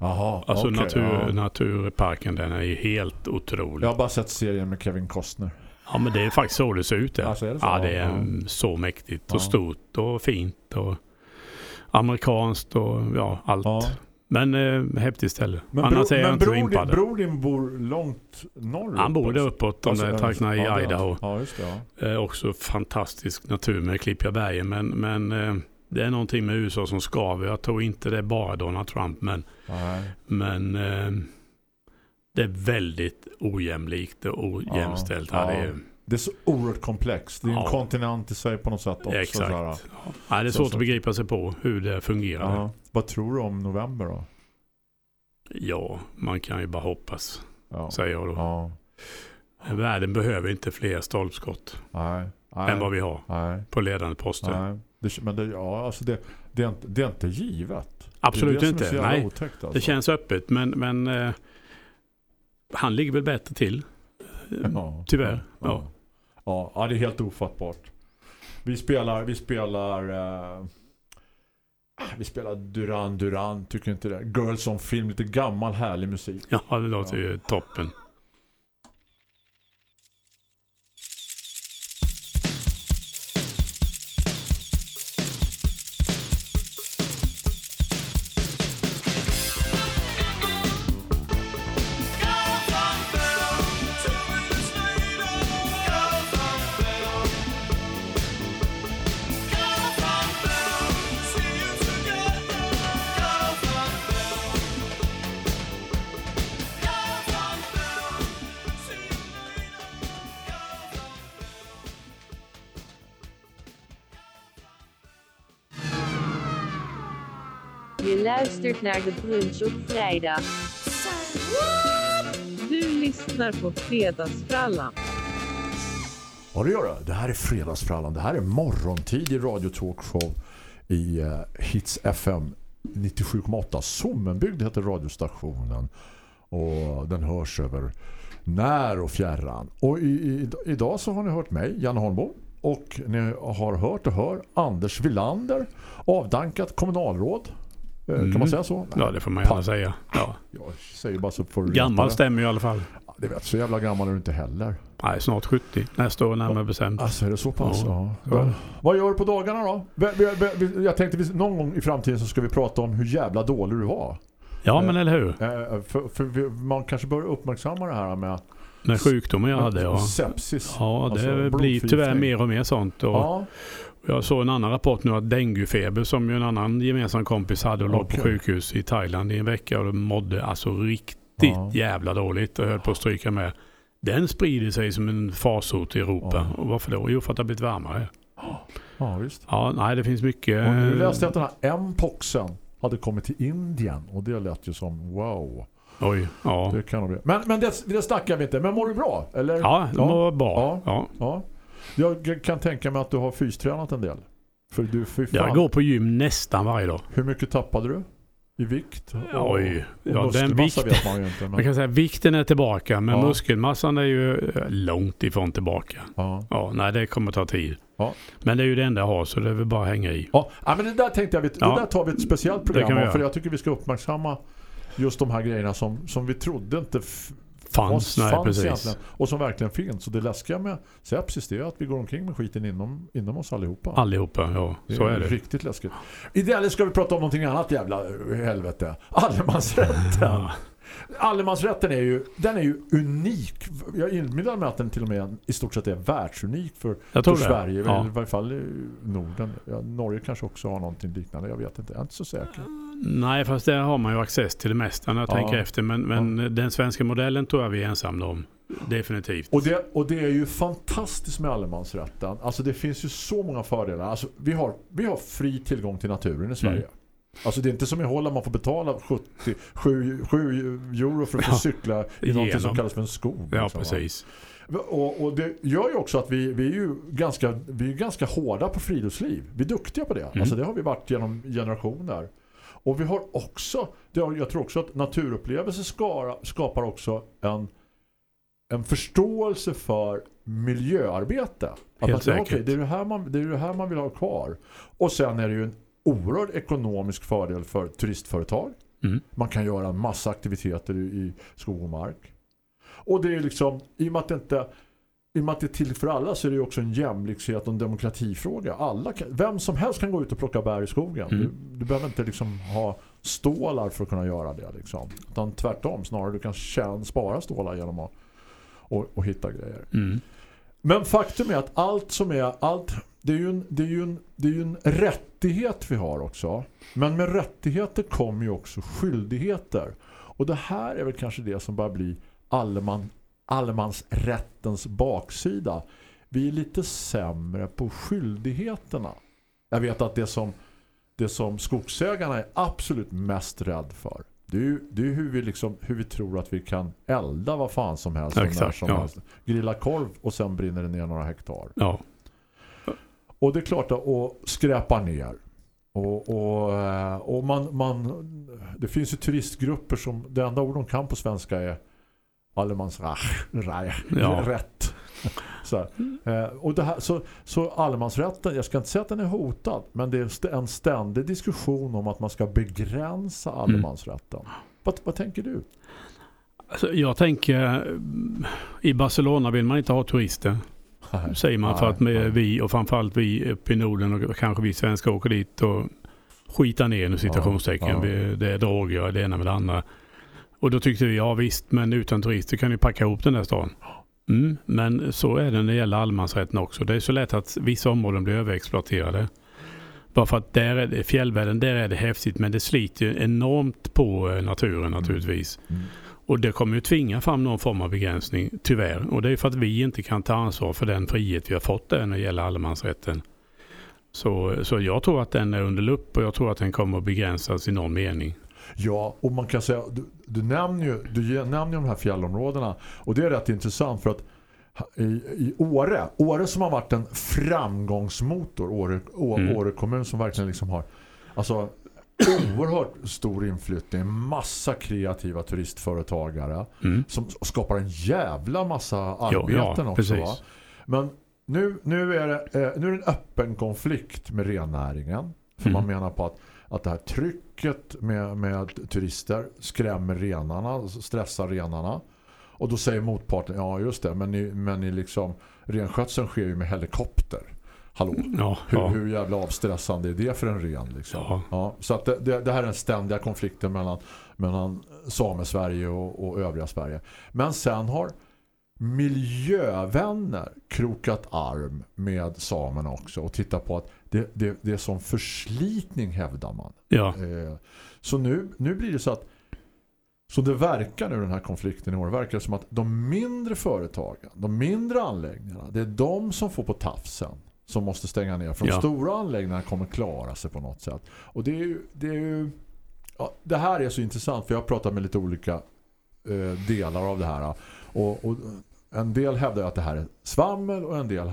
Jaha, Alltså okej, natur, ja. naturparken den är ju helt otrolig. Jag Ja. har bara sett serien med Kevin Costner. men det är faktiskt så det ser ut. Alltså, det? Ja det är Ja. så mäktigt Ja. och stort och fint och amerikanskt och ja allt. Ja. Men eh, häftigt ställe. Men, Annars bro, är jag inte så bror, din, impad. bror din bor långt norrut? Han bor där uppåt de Alltså, där ja, trakterna i ja, Idaho. Ja, just det. Ja. Eh, också fantastisk natur med klippiga bergen. Men, men eh, det är någonting med USA som skaver. Jag tror inte det är bara Donald Trump. Men, Nej. men eh, det är väldigt ojämlikt och ojämställt. Ja, Ja, det är, Det är så oerhört komplext. Det är en Ja. kontinent i sig på något sätt också. exakt. Ja. Det är svårt så- att begripa sig på hur det fungerar. Vad tror du om november då? Ja, man kan ju bara hoppas, säger jag då. Världen behöver inte fler stolpskott Nej. Nej. än vad vi har Nej. på ledande poster. Det, men det, ja, alltså det, det, är inte, det är inte givet. Absolut det är det är inte. jävla Nej, Otäckt, alltså. det känns öppet. Men, men eh, han ligger väl bättre till. Eh, Ja. Tyvärr. Ja. Ja. Ja. ja, det är helt ofattbart. Vi spelar, vi spelar eh, vi spelar Duran Duran, tycker inte det? Girls on film, lite gammal härlig musik. Ja, det låter ju toppen. Luistert naar de brunch op vrijdag. Du lyssnar på Fredagsfrallan. Ja, det gör det. Det här är Fredagsfrallan. Det här är morgontidig radiotalkshow i uh, Hits FM 97,8. Sommenbygd heter radiostationen. Och den hörs över när och fjärran. Och i, i, idag så har ni hört mig, Janne Holmbo. Och ni har hört och hör Anders Villander, avdankat kommunalråd. Eh, Kan Mm. man säga så? Ja, det får man gärna säga. Ja. Jag säger bara så du Gammal stämmer ju i alla fall. Ja, Det vet så jävla gammal är du inte heller. Nej, snart 70. Nästa år närmare bestämt. Alltså är det så pass? Ja. Ja. Vad- Vad gör du på dagarna då? Jag tänkte vi- någon gång i framtiden så ska vi prata om hur jävla dålig du var. Ja, men eller hur? Eh, För, för man kanske bör uppmärksamma det här med Med sjukdomen jag hade. Ja, sepsis. ja det Alltså, blir tyvärr mer och mer sånt. Och Ja, Jag såg en annan rapport nu att denguefeber som ju en annan gemensam kompis hade och låg Okej. på sjukhus i Thailand i en vecka och de mådde alltså riktigt Ja. jävla dåligt och höll på att stryka med. Den sprider sig som en farsot i Europa. Ja. Och varför då? Jo, för att det har blivit varmare. ja visst. Ja, nej det finns mycket. Och nu läste jag att den här M-poxen hade kommit till Indien och det lät ju som wow. Oj, ja. Det kan de bli. Men, men det, det snackar vi inte. Men mår du bra? Eller? Ja, de var bra. Ja. Ja. ja. Jag kan tänka mig att du har fystränat en del. För du, fy fan. Jag går på gym nästan varje dag. Hur mycket tappade du? I vikt? Och, Oj, och ja, den vikt, vet man ju inte. man Men, kan säga vikten är tillbaka men Ja. muskelmassan är ju eh, långt ifrån tillbaka. ja. Ja, nej det kommer ta tid. Ja. Men det är ju det enda jag har så det är väl bara att hänga i. Ja, ja, men det där tänkte jag, det där tar vi ett speciellt program om. För jag tycker vi ska uppmärksamma just de här grejerna som, som vi trodde inte f- Fanns, nej precis. egentligen. Och som verkligen finns. Och det läskiga med sepsis det är att vi går omkring med skiten inom, inom oss allihopa. Allihopa, ja så är det. Riktigt läskigt. Ideellt ska vi prata om någonting annat jävla helvete. Allemansrätten. Allemansrätten är ju, den är ju unik. Jag inbillar mig att den till och med i stort sett är världsunik för, för det. Sverige. Ja. I varje fall i Norden. Ja, Norge kanske också har någonting liknande. Jag vet inte. Jag är inte så säker. Nej, fast där har man ju access till det mesta när jag Ja. tänker efter. Men, men den svenska modellen tror jag vi är ensamma om. Definitivt. Och det, och det är ju fantastiskt med allemansrätten. Alltså det finns ju så många fördelar. Alltså vi har, vi har fri tillgång till naturen i Sverige. Mm. Alltså det är inte som i Holland man får betala 70, 7, 7 euro för att få Ja, cykla i någonting som kallas för en skog. Ja, liksom, precis. Och, och det gör ju också att vi, vi är ju ganska, vi är ganska hårda på friluftsliv. Vi är duktiga på det. Mm. Alltså det har vi varit genom generationer. Och vi har också, jag tror också att naturupplevelser skapar också en, en förståelse för miljöarbete. Att Helt säger, säkert. okej, det, är det, här man, det är det här man vill ha kvar. Och sen är det ju en oerhörd ekonomisk fördel för turistföretag. Mm. Man kan göra en massa aktiviteter i, i skog och mark. Och det är liksom, i och med att det inte i och med att det är till för alla så är det också en jämlikhet och en demokratifråga. Alla kan, vem som helst kan gå ut och plocka bär i skogen. Mm. Du, du behöver inte liksom ha stålar för att kunna göra det. Liksom. Utan tvärtom, snarare du kan tjäna, spara stålar genom att och, och hitta grejer. Mm. Men faktum är att allt som är allt, det är ju en, det är ju en, det är ju en rättighet vi har också. Men med rättigheter kommer ju också skyldigheter. Och det här är väl kanske det som börjar bli alleman, allemansrättens baksida. Vi är lite sämre på skyldigheterna. Jag vet att det som, det som skogsägarna är absolut mest rädd för det är ju det är hur, vi liksom, hur vi tror att vi kan elda vad fan som helst. när Exakt, som ja. helst. Grilla korv och sen brinner det ner några hektar. Ja. Och det är klart att skräpa ner. Och, och, eh, och man, man, det finns ju turistgrupper som det enda ord de kan på svenska är allemansrätt. Ja. Rätt. Så. Eh, och det här, så, så allemansrätten, jag ska inte säga att den är hotad, men det är en ständig diskussion om att man ska begränsa Mm. allemansrätten. Vad, vad tänker du? Alltså, jag tänker, mm, i Barcelona vill man inte ha turister. Säger man för Nej, att med nej. vi och framförallt vi uppe i Norden och kanske vi svenskar åker dit och skitar ner nu citationstecken. Ja, ja. Det är droger, det ena med det andra. Och då tyckte vi, ja visst, men utan turister kan ni packa ihop den där stan. Mm, men så är det när det gäller allemansrätten också. Det är så lätt att vissa områden blir överexploaterade. Bara för att där är det, fjällvärlden, där är det häftigt men det sliter enormt på eh, naturen naturligtvis. Mm. Och det kommer ju tvinga fram någon form av begränsning, tyvärr. Och det är för att vi inte kan ta ansvar för den frihet vi har fått där när det gäller allemansrätten. Så, så jag tror att den är under lupp och jag tror att den kommer att begränsas i någon mening. Ja, och man kan säga, du, nämner ju du nämner ju de här fjällområdena och det är rätt intressant för att i, i Åre, Åre som har varit en framgångsmotor, Åre, Å, Mm. Åre kommun som verkligen liksom har alltså oerhört stor inflyttning, massa kreativa turistföretagare Mm. som skapar en jävla massa Jo, arbeten ja, också? Men nu, nu, är det, eh, nu är det en öppen konflikt med rennäringen. För Mm. man menar på att, att det här trycket med, med turister skrämmer renarna, stressar renarna. Och då säger motparten, ja just det, men, ni, men ni liksom, renskötseln sker ju med helikopter. Hallå, Ja, hur, ja. hur jävla avstressande är det för en ren? Liksom? Ja. så att det, det, det här är den ständiga konflikten mellan, mellan Same-Sverige och, och övriga Sverige. Men sen har miljövänner krokat arm med samerna också och tittat på att det, det, det är som förslitning hävdar man. ja. Eh, så nu, nu blir det så att så det verkar nu den här konflikten i år verkar som att de mindre företagen, de mindre anläggningarna, det är de som får på tafsen som måste stänga ner. För de Ja. stora anläggningarna kommer klara sig på något sätt. Och det är ju, det är ju ja, det här är så intressant för jag har pratat med lite olika eh, delar av det här. Och, och en del hävdar att det här är svammel och en del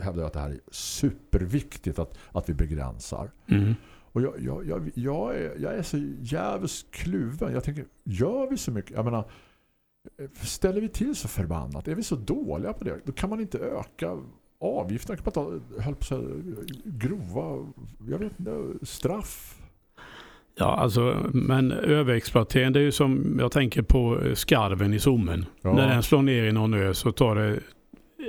hävdar att det här är superviktigt att, att vi begränsar. Mm. Och jag, jag, jag, jag, är, jag är så jävligt kluven. Jag tänker, gör vi så mycket? Jag menar, ställer vi till så förbannat? Är vi så dåliga på det? Då kan man inte öka avgifterna. Kan man ta, höll på grova, jag vet inte, straff. Ja, alltså, men överexploatering, det är ju som jag tänker på skarven i sommen. Ja. När den slår ner i någon ö så tar det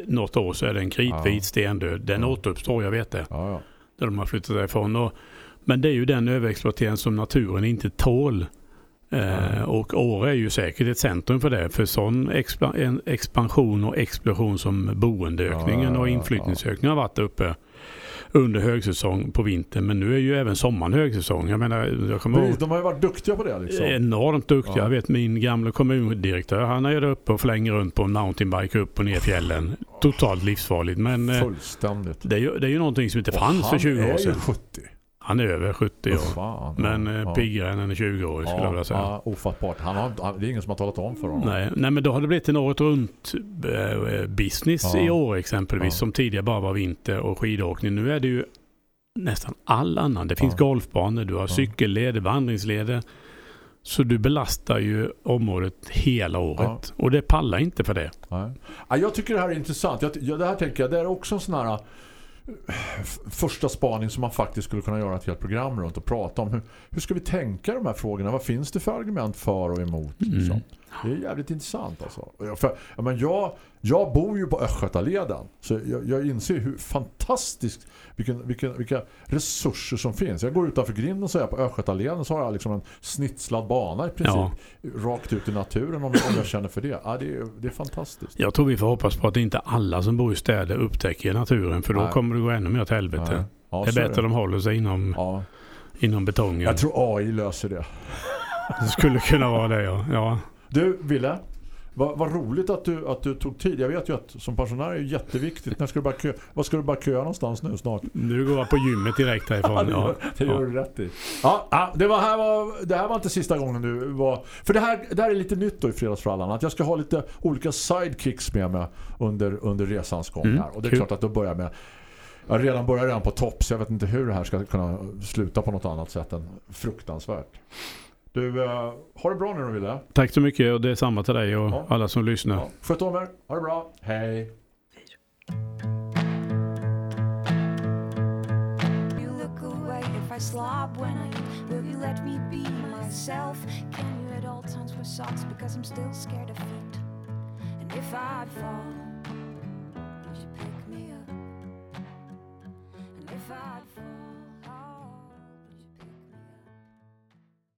något år så är den kritvit Ja. stendöd. Den Ja. återuppstår, jag vet det. Ja, ja. Där de har flyttat därifrån. Och, men det är ju den överexploatering som naturen inte tål. Eh, och Åre är ju säkert ett centrum för det. För sån expa- en expansion och explosion som boendeökningen och inflyttningsökningen har varit där uppe under högsäsong på vintern. Men nu är ju även sommaren högsäsong. Jag menar, jag kommer Precis, de har ju varit duktiga på det liksom. enormt duktiga. Ja. Jag vet min gamla kommundirektör, han är ju där uppe och flänger runt på en mountainbike upp och ner fjällen. Totalt livsfarligt. Men eh, Fullständigt. det är, ju, det är ju någonting som inte Och fanns för han 20 är år ju sedan. 70. Han är över 70 år. Fan, Men ja, eh, ja. piggare än en 20-årig skulle jag vilja säga. Ja, ofattbart. Han har, det är ingen som har talat om för honom. Nej, nej, men då har det blivit en året runt eh, business Ja. i år exempelvis. Ja. Som tidigare bara var vinter och skidåkning. Nu är det ju nästan all annan. Det finns Ja. golfbanor, du har Ja. cykelleder, vandringsleder. Så du belastar ju området hela året. Och det pallar inte för det. Ja, jag tycker det här är intressant. Jag, det här tänker jag, det är också en sån här eh, första spaning som man faktiskt skulle kunna göra ett helt program runt och prata om. Hur, hur ska vi tänka de här frågorna? Vad finns det för argument för och emot? Liksom? Mm. Det är jävligt intressant alltså. Jag- För, ja, men jag, jag bor ju på Östgötaleden så jag, jag inser hur fantastiskt vilken, vilken, vilka resurser som finns. Jag går utanför grinden så är jag på Östgötaleden så har jag liksom en snitslad bana i princip Ja. rakt ut i naturen om jag, om jag känner för det. Ja, det, är, det är fantastiskt. Jag tror vi får hoppas på att inte alla som bor i städer upptäcker naturen. För då Nej. kommer det gå ännu mer åt helvete. Ja, det är bättre att de håller sig inom, Ja. inom betongen. Jag tror AI löser det. Det skulle kunna vara det, ja. ja. Du, Ville, vad, vad roligt att du, att du tog tid. Jag vet ju att som pensionär är det jätteviktigt. När ska du bara kö, vad ska du bara köa någonstans nu snart? Nu går jag på gymmet direkt härifrån. [LAUGHS] det Ja. gör, det gör du rätt i. Ja, ja, det, var här var, det här var inte sista gången du var... För det här, det här är lite nytt då i Fredagsfrallan. Att jag ska ha lite olika sidekicks med mig under, under resans gång Mm, här. Och det är kul. klart att då börjar med... Jag redan börjat redan på topp så jag vet inte hur det här ska kunna sluta på något annat sätt än fruktansvärt. Du, eh, ha det bra nu Ville. Tack så mycket och det är samma till dig och ja. alla som lyssnar. Ja. Sköt om er, ha det bra, hej! Slob when I eat? Will you let me be myself? Can you at all times wear socks because I'm still scared of feet? And if I fall, you should pick me up. And if I